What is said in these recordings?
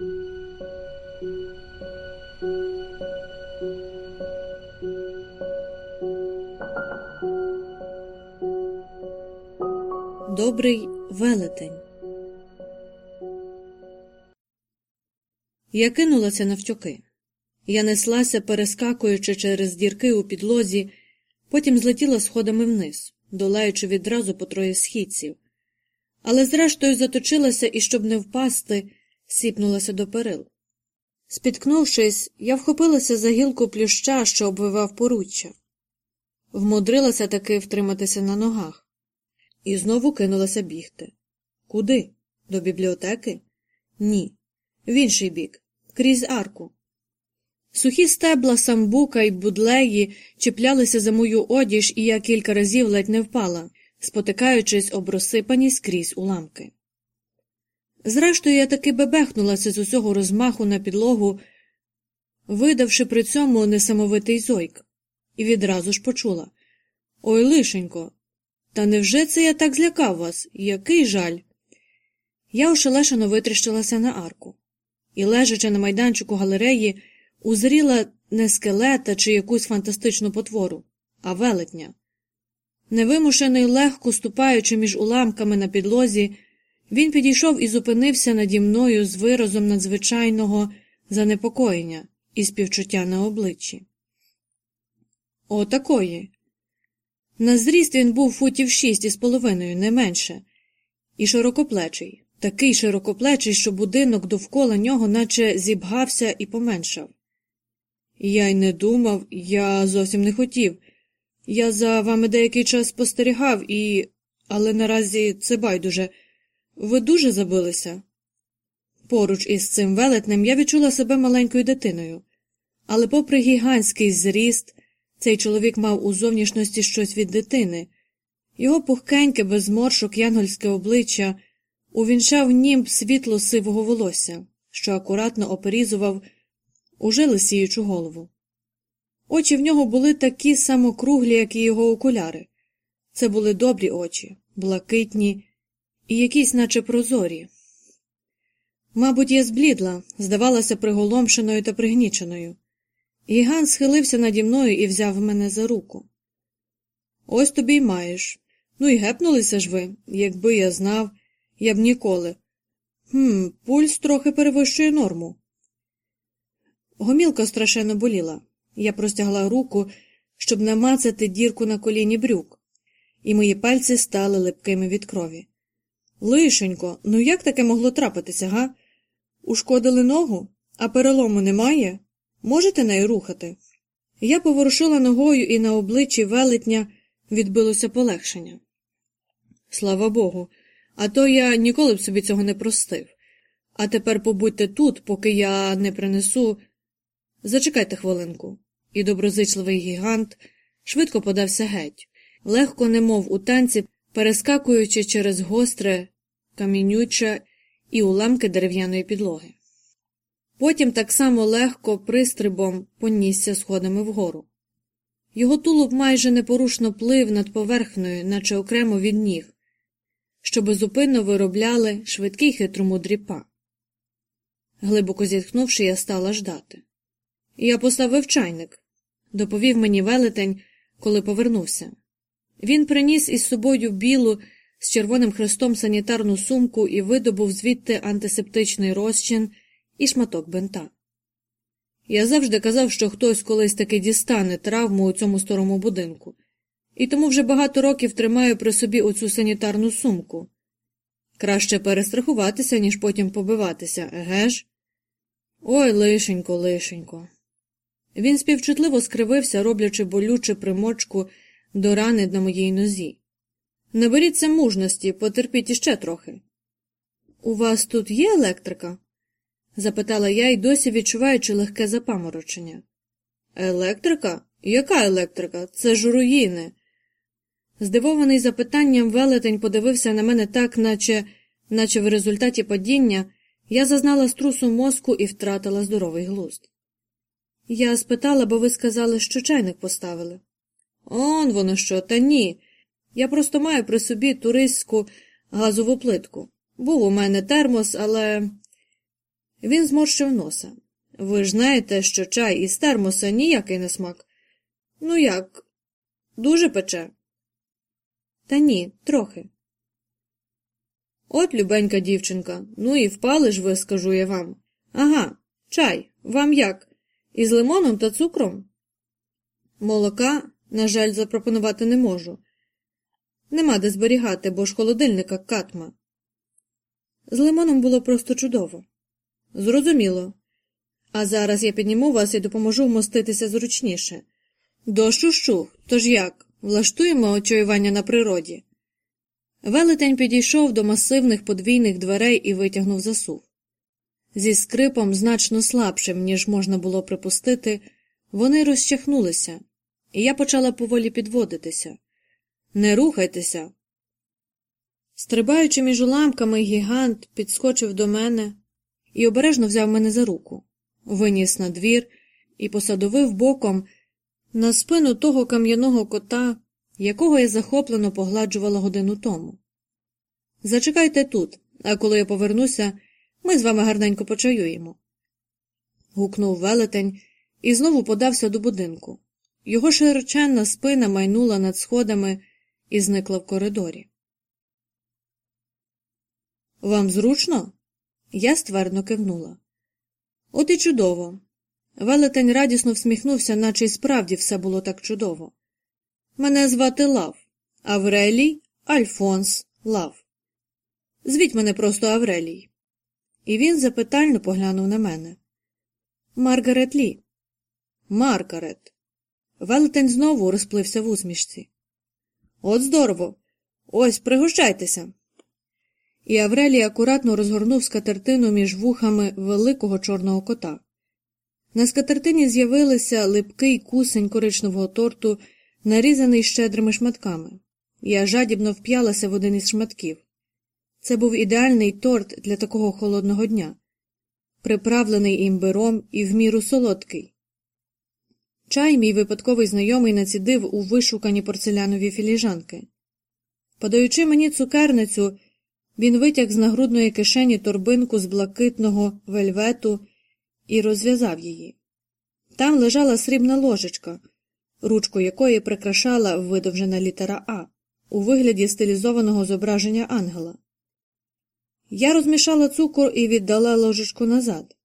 Добрий велетень. Я кинулася навтюки. Я неслася, перескакуючи через дірки у підлозі, потім злетіла сходами вниз, долаючи відразу по троє східців. Але зрештою заточилася і, щоб не впасти, сіпнулася до перил. Спіткнувшись, я вхопилася за гілку плюща, що обвивав поруччя. Вмудрилася таки втриматися на ногах, і знову кинулася бігти. Куди? До бібліотеки? Ні. В інший бік, крізь арку. Сухі стебла самбука й будлеї чіплялися за мою одіж, і я кілька разів ледь не впала, спотикаючись об розсипані скрізь уламки. Зрештою, я таки бебехнулася з усього розмаху на підлогу, видавши при цьому несамовитий зойк, і відразу ж почула Ой, лишенько, та невже це я так злякав вас? Який жаль? Я ошелешено витріщилася на арку і, лежачи на майданчику галереї, узріла не скелета чи якусь фантастичну потвору, а велетня. Невимушений легко ступаючи між уламками на підлозі, він підійшов і зупинився наді мною з виразом надзвичайного занепокоєння і співчуття на обличчі. О, такої. На зріст він був футів шість із половиною, не менше, і широкоплечий, такий широкоплечий, що будинок довкола нього наче зібгався і поменшав. Я й не думав, я зовсім не хотів. Я за вами деякий час спостерігав і. але наразі це байдуже. Ви дуже забилися. Поруч із цим велетнем я відчула себе маленькою дитиною, але, попри гігантський зріст, цей чоловік мав у зовнішності щось від дитини. Його пухкеньке, без зморшок янгольське обличчя увінчав німб світло сивого волосся, що акуратно оперізував уже лисіючу голову. Очі в нього були такі самокруглі, як і його окуляри. Це були добрі очі, блакитні і якісь, наче прозорі. Мабуть, я зблідла, здавалася приголомшеною та пригніченою. Гігант схилився наді мною і взяв мене за руку. Ось тобі й маєш. Ну і гепнулися ж ви, якби я знав, я б ніколи. Хм, пульс трохи перевищує норму. Гомілка страшенно боліла. Я простягла руку, щоб намацати дірку на коліні брюк, і мої пальці стали липкими від крові. Лишенько, ну як таке могло трапитися, га? Ушкодили ногу, а перелому немає? Можете нею рухати? Я поворушила ногою, і на обличчі велетня відбилося полегшення. Слава Богу, а то я ніколи б собі цього не простив. А тепер побудьте тут, поки я не принесу. Зачекайте хвилинку. І доброзичливий гігант швидко подався геть, легко, немов у танці, перескакуючи через гостре, камінюче і уламки дерев'яної підлоги. Потім так само легко пристрибом понісся сходами вгору. Його тулуб майже непорушно плив над поверхнею, наче окремо від ніг, що безупинно виробляли швидкий хитромудрі па. Глибоко зітхнувши, я стала ждати. Я поставив чайник, доповів мені велетень, коли повернувся. Він приніс із собою білу з червоним хрестом санітарну сумку і видобув звідти антисептичний розчин і шматок бинта. Я завжди казав, що хтось колись таки дістане травму у цьому старому будинку, і тому вже багато років тримаю при собі оцю санітарну сумку. Краще перестрахуватися, ніж потім побиватися, еге ж? Ой, лишенько, лишенько. Він співчутливо скривився, роблячи болюче примочку до рани на моїй нозі. Наберіться мужності, потерпіть іще трохи. У вас тут є електрика? запитала я й досі відчуваючи легке запаморочення. Електрика? Яка електрика? Це ж руїни. Здивований запитанням, велетень подивився на мене так, наче, наче в результаті падіння я зазнала струсу мозку і втратила здоровий глузд. Я спитала, бо ви сказали, що чайник поставили. Он воно що, та ні. Я просто маю при собі туристську газову плитку. Був у мене термос, але. Він зморщив носа. Ви ж знаєте, що чай із термоса ніякий не смак. Ну як? Дуже пече? Та ні, трохи. От, любенька дівчинка, ну і впали ж ви, скажу я вам. Ага, чай, вам як? Із лимоном та цукром? Молока, на жаль, запропонувати не можу. Нема де зберігати, бо ж холодильника катма. З лимоном було просто чудово. Зрозуміло. А зараз я підніму вас і допоможу вмоститися зручніше. Дощу щух, тож як? Влаштуємо очаювання на природі. Велетень підійшов до масивних подвійних дверей і витягнув засув. Зі скрипом значно слабшим, ніж можна було припустити, вони розчахнулися, і я почала поволі підводитися. Не рухайтеся. Стрибаючи між уламками, гігант підскочив до мене і обережно взяв мене за руку, виніс на двір і посадовив боком на спину того кам'яного кота, якого я захоплено погладжувала годину тому. Зачекайте тут, а коли я повернуся, ми з вами гарненько почаюємо. гукнув велетень і знову подався до будинку. Його широченна спина майнула над сходами і зникла в коридорі. Вам зручно? Я ствердно кивнула. От і чудово. Велетень радісно всміхнувся, наче й справді все було так чудово. Мене звати Лав, Аврелій Альфонс Лав. Звіть мене просто Аврелій. І він запитально поглянув на мене. Маргарет Лі. Маргарет. Велетень знову розплився в усмішці. От здорово. Ось пригощайтеся. І Аврелій акуратно розгорнув скатертину між вухами великого чорного кота. На скатертині з'явилися липкий кусень коричневого торту, нарізаний щедрими шматками. Я жадібно вп'ялася в один із шматків. Це був ідеальний торт для такого холодного дня, приправлений імбиром і в міру солодкий. Чай мій випадковий знайомий націдив у вишукані порцелянові філіжанки. Подаючи мені цукерницю, він витяг з нагрудної кишені торбинку з блакитного вельвету і розв'язав її. Там лежала срібна ложечка, ручку якої прикрашала видовжена літера А у вигляді стилізованого зображення ангела. Я розмішала цукор і віддала ложечку назад.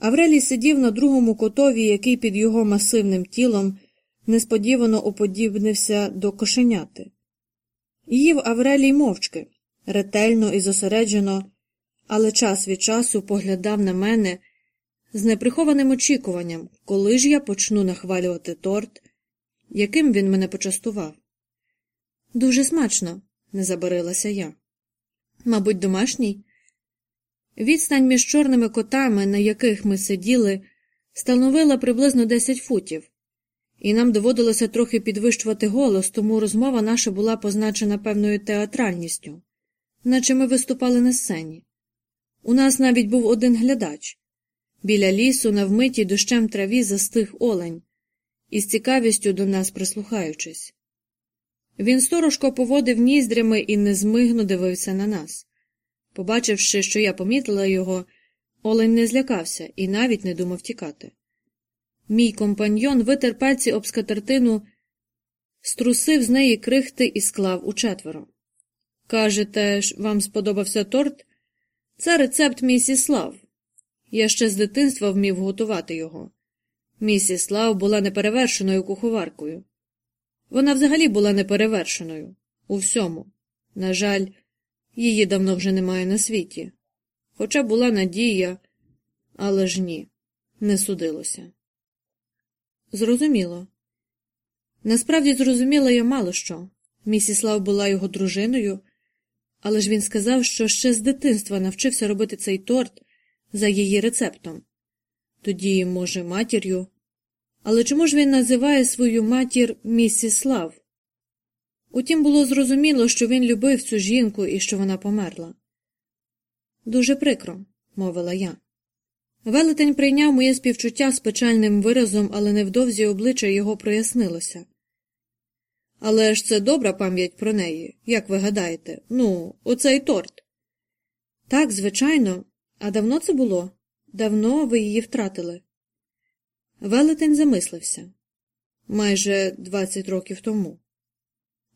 Аврелій сидів на другому котові, який під його масивним тілом несподівано уподібнився до кошеняти. Їв Аврелій мовчки, ретельно і зосереджено, але час від часу поглядав на мене з неприхованим очікуванням, коли ж я почну нахвалювати торт, яким він мене почастував. Дуже смачно, не забарилася я. Мабуть, домашній. Відстань між чорними котами, на яких ми сиділи, становила приблизно 10 футів, і нам доводилося трохи підвищувати голос, тому розмова наша була позначена певною театральністю, наче ми виступали на сцені. У нас навіть був один глядач. Біля лісу, на вмитій дощем траві, застиг олень, із цікавістю до нас прислухаючись. Він сторожко поводив ніздрями і незмигно дивився на нас. Побачивши, що я помітила його, олень не злякався і навіть не думав тікати. Мій компаньйон витер пальці об скатертину, струсив з неї крихти і склав у четверо. Кажете, вам сподобався торт? Це рецепт місіс Слав. Я ще з дитинства вмів готувати його. Місіс Слав була неперевершеною куховаркою. Вона взагалі була неперевершеною у всьому. На жаль, її давно вже немає на світі. Хоча була надія, але ж ні, не судилося. Зрозуміло. Насправді зрозуміла я мало що. Місіслав була його дружиною, але ж він сказав, що ще з дитинства навчився робити цей торт за її рецептом. Тоді, може, матір'ю. Але чому ж він називає свою матір місіс Лав? Утім, було зрозуміло, що він любив цю жінку і що вона померла. Дуже прикро, мовила я. Велетень прийняв моє співчуття з печальним виразом, але невдовзі обличчя його прояснилося. Але ж це добра пам'ять про неї, як ви гадаєте, ну, оцей торт. Так, звичайно, А давно це було? Давно ви її втратили? Велетень замислився майже двадцять років тому.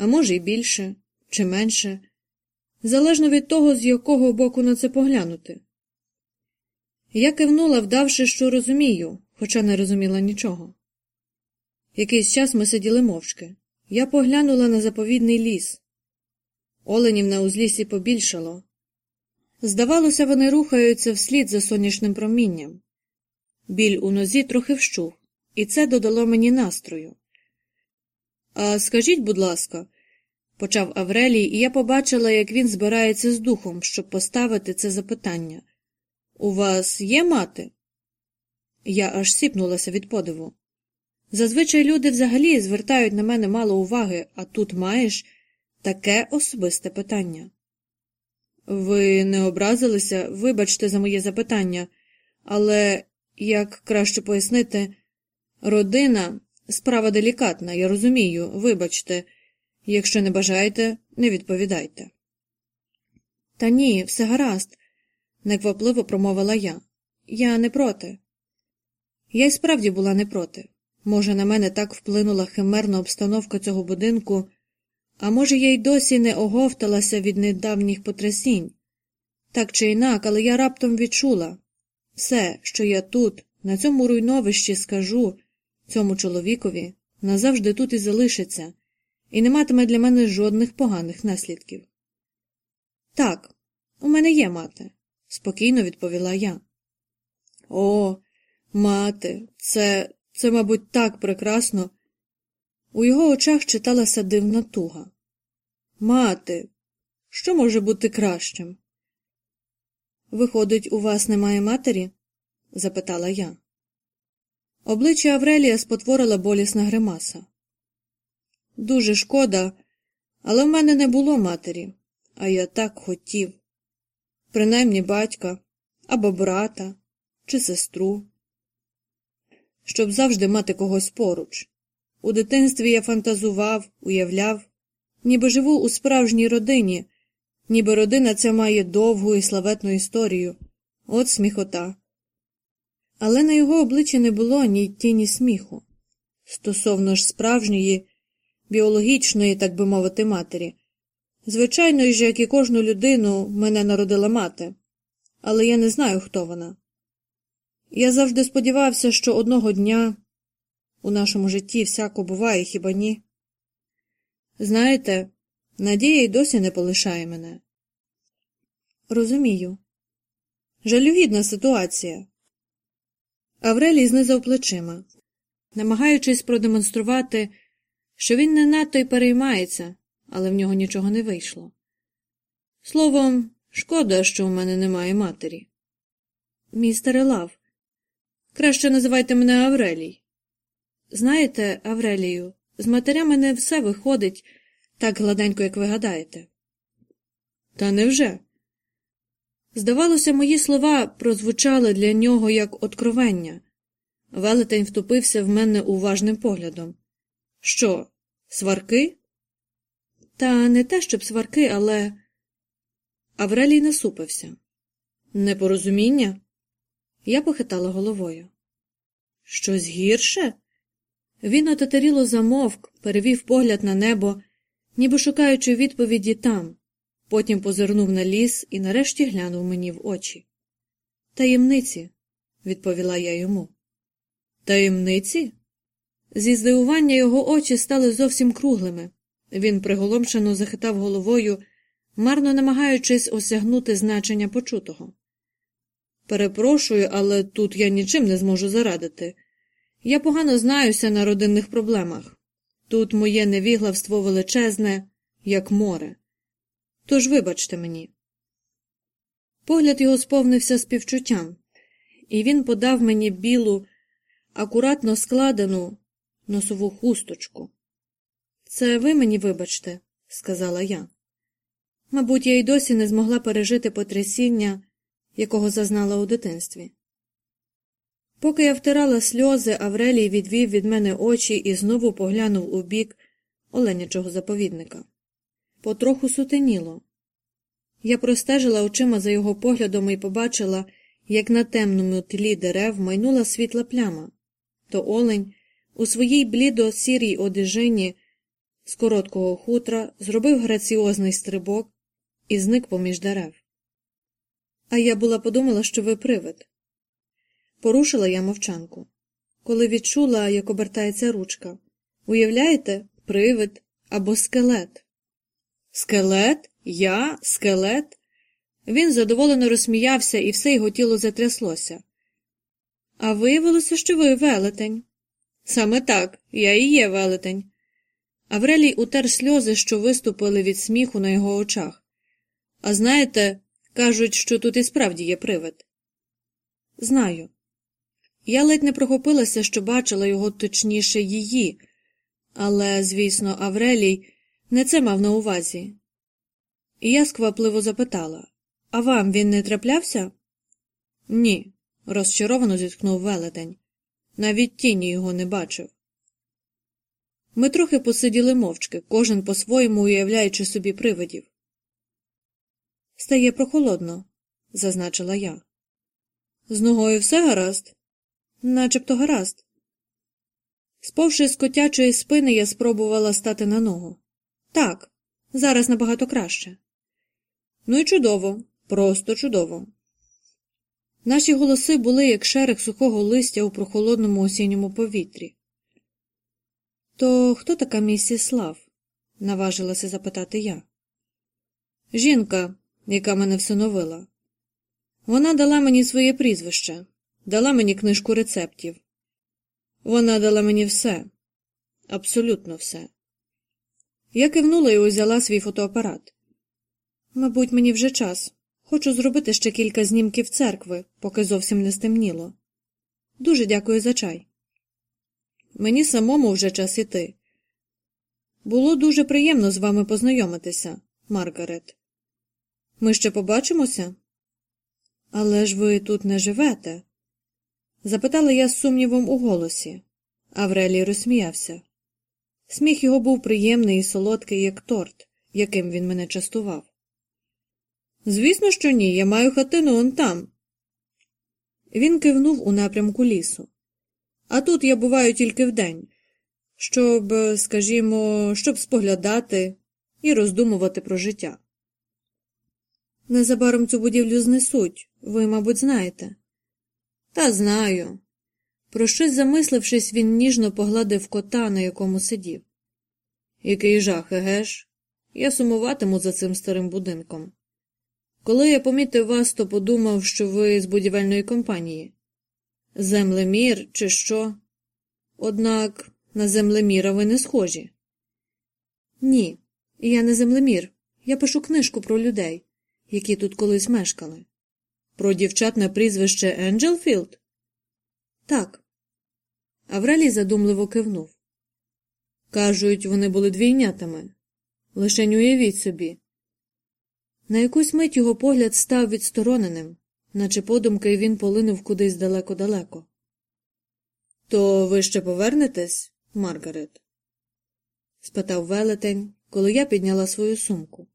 А може, й більше, чи менше, залежно від того, з якого боку на це поглянути. Я кивнула, вдавши, що розумію, хоча не розуміла нічого. Якийсь час ми сиділи мовчки. Я поглянула на заповідний ліс. Оленів на узлісі побільшало. Здавалося, вони рухаються вслід за сонячним промінням. Біль у нозі трохи вщух, і це додало мені настрою. А скажіть, будь ласка, почав Аврелій, і я побачила, як він збирається з духом, щоб поставити це запитання. У вас є мати? Я аж сіпнулася від подиву. Зазвичай люди взагалі звертають на мене мало уваги, а тут маєш таке особисте питання. Ви не образилися, вибачте за моє запитання, але, як краще пояснити, родина справа делікатна, я розумію, вибачте, якщо не бажаєте, не відповідайте. Та ні, все гаразд, неквапливо промовила я. Я не проти. Я й справді була не проти. Може, на мене так вплинула химерна обстановка цього будинку, а може, я й досі не оговталася від недавніх потрясінь. Так чи інак, але я раптом відчула все, що я тут, на цьому руйновищі скажу цьому чоловікові, назавжди тут і залишиться, і не матиме для мене жодних поганих наслідків. Так, у мене є мати, спокійно відповіла я. О, мати, це, це, мабуть, так прекрасно. У його очах читалася дивна туга. Мати, що може бути кращим? Виходить, у вас немає матері? запитала я. Обличчя Аврелія спотворила болісна гримаса. Дуже шкода, але в мене не було матері, а я так хотів. Принаймні батька або брата чи сестру, щоб завжди мати когось поруч. У дитинстві я фантазував, уявляв, ніби живу у справжній родині, ніби родина ця має довгу і славетну історію. От сміхота. Але на його обличчі не було ні тіні сміху. Стосовно ж справжньої, біологічної, так би мовити, матері. Звичайно ж, як і кожну людину, мене народила мати, але я не знаю, хто вона. Я завжди сподівався, що одного дня у нашому житті всяко буває, хіба ні? Знаєте, надія й досі не полишає мене. Розумію. Жалюгідна ситуація. Аврелій знизав плечима, намагаючись продемонструвати, що він не надто й переймається, але в нього нічого не вийшло. Словом, шкода, що у мене немає матері. Містере Лав, краще називайте мене Аврелій. Знаєте, Аврелію, з матерями не все виходить так гладенько, як ви гадаєте. Та невже? Здавалося, мої слова прозвучали для нього як откровення. Велетень втупився в мене уважним поглядом. Що, сварки? Та не те, щоб сварки, але. Аврелій насупився. Непорозуміння? Я похитала головою. Щось гірше? Він отетеріло замовк, перевів погляд на небо, ніби шукаючи відповіді там, потім позирнув на ліс і нарешті глянув мені в очі. Таємниці, відповіла я йому. Таємниці? Зі здивування його очі стали зовсім круглими. Він приголомшено захитав головою, марно намагаючись осягнути значення почутого. Перепрошую, але тут я нічим не зможу зарадити. Я погано знаюся на родинних проблемах. Тут моє невіглавство величезне, як море. Тож вибачте мені. Погляд його сповнився співчуттям, і він подав мені білу, акуратно складену носову хусточку. Це ви мені вибачте, сказала я. Мабуть, я й досі не змогла пережити потрясіння, якого зазнала у дитинстві. Поки я втирала сльози, Аврелій відвів від мене очі і знову поглянув у бік оленячого заповідника. Потроху сутеніло. Я простежила очима за його поглядом і побачила, як на темному тлі дерев майнула світла пляма. То олень у своїй блідо сірій одежині з короткого хутра зробив граціозний стрибок і зник поміж дерев. А я була подумала, що ви привид. Порушила я мовчанку. Коли відчула, як обертається ручка. Уявляєте, привид або скелет. Скелет? Я? Скелет? Він задоволено розсміявся, і все його тіло затряслося. А виявилося, що ви велетень. Саме так, я і є велетень. Аврелій утер сльози, що виступили від сміху на його очах. А знаєте, кажуть, що тут і справді є привид. Знаю. Я ледь не прохопилася, що бачила його точніше її, але, звісно, Аврелій не це мав на увазі. І я сквапливо запитала А вам він не траплявся? Ні, розчаровано зіткнув велетень. Навіть тіні його не бачив. Ми трохи посиділи мовчки, кожен по-своєму уявляючи собі привидів. Стає прохолодно, зазначила я. З ногою все гаразд? Начебто гаразд. Сповши з котячої спини, я спробувала стати на ногу. Так, зараз набагато краще. Ну і чудово, просто чудово. Наші голоси були, як шерех сухого листя у прохолодному осінньому повітрі. То хто така місіс Слав? наважилася запитати я. Жінка, яка мене всиновила. Вона дала мені своє прізвище, дала мені книжку рецептів. Вона дала мені все, абсолютно все. Я кивнула і узяла свій фотоапарат. Мабуть, мені вже час. Хочу зробити ще кілька знімків церкви, поки зовсім не стемніло. Дуже дякую за чай. Мені самому вже час іти. Було дуже приємно з вами познайомитися, Маргарет. Ми ще побачимося? Але ж ви тут не живете? запитала я з сумнівом у голосі. Аврелій розсміявся. Сміх його був приємний і солодкий, як торт, яким він мене частував. Звісно, що ні, я маю хатину он там. Він кивнув у напрямку лісу. А тут я буваю тільки вдень, щоб, скажімо, щоб споглядати і роздумувати про життя. Незабаром цю будівлю знесуть, ви, мабуть, знаєте. Та знаю. Про щось замислившись, він ніжно погладив кота, на якому сидів. Який жах, еге ж? Я сумуватиму за цим старим будинком. Коли я помітив вас, то подумав, що ви з будівельної компанії. Землемір, чи що? Однак на землеміра ви не схожі. Ні, я не землемір. Я пишу книжку про людей, які тут колись мешкали. Про дівчат на прізвище Енджелфілд? Так. Аврелій задумливо кивнув. Кажуть, вони були двійнятами. Лишень уявіть собі. На якусь мить його погляд став відстороненим, наче подумки він полинув кудись далеко-далеко. То ви ще повернетесь, Маргарет? спитав велетень, коли я підняла свою сумку.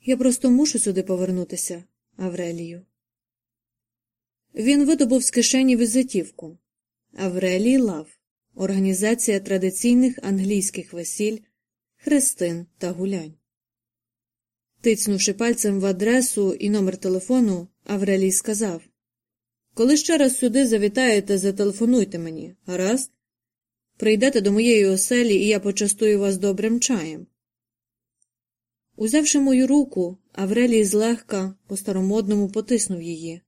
Я просто мушу сюди повернутися, Аврелію. Він видобув з кишені візитівку Аврелій Лав, Організація традиційних англійських весіль, хрестин та гулянь. Тицнувши пальцем в адресу і номер телефону, Аврелій сказав Коли ще раз сюди завітаєте, зателефонуйте мені, гаразд? Прийдете до моєї оселі, і я почастую вас добрим чаєм. Узявши мою руку, Аврелій злегка по старомодному потиснув її.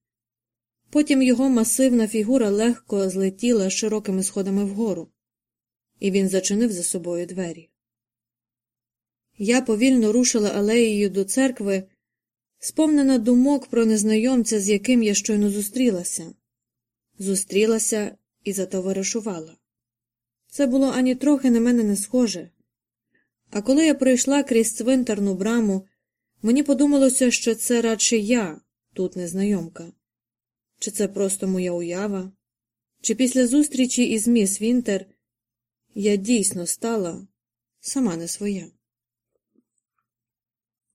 Потім його масивна фігура легко злетіла широкими сходами вгору, і він зачинив за собою двері. Я повільно рушила алеєю до церкви, сповнена думок про незнайомця, з яким я щойно зустрілася. Зустрілася і затоваришувала. Це було ані трохи на мене не схоже. А коли я пройшла крізь цвинтарну браму, мені подумалося, що це радше я, тут незнайомка. Чи це просто моя уява? Чи після зустрічі із міс Вінтер я дійсно стала сама не своя?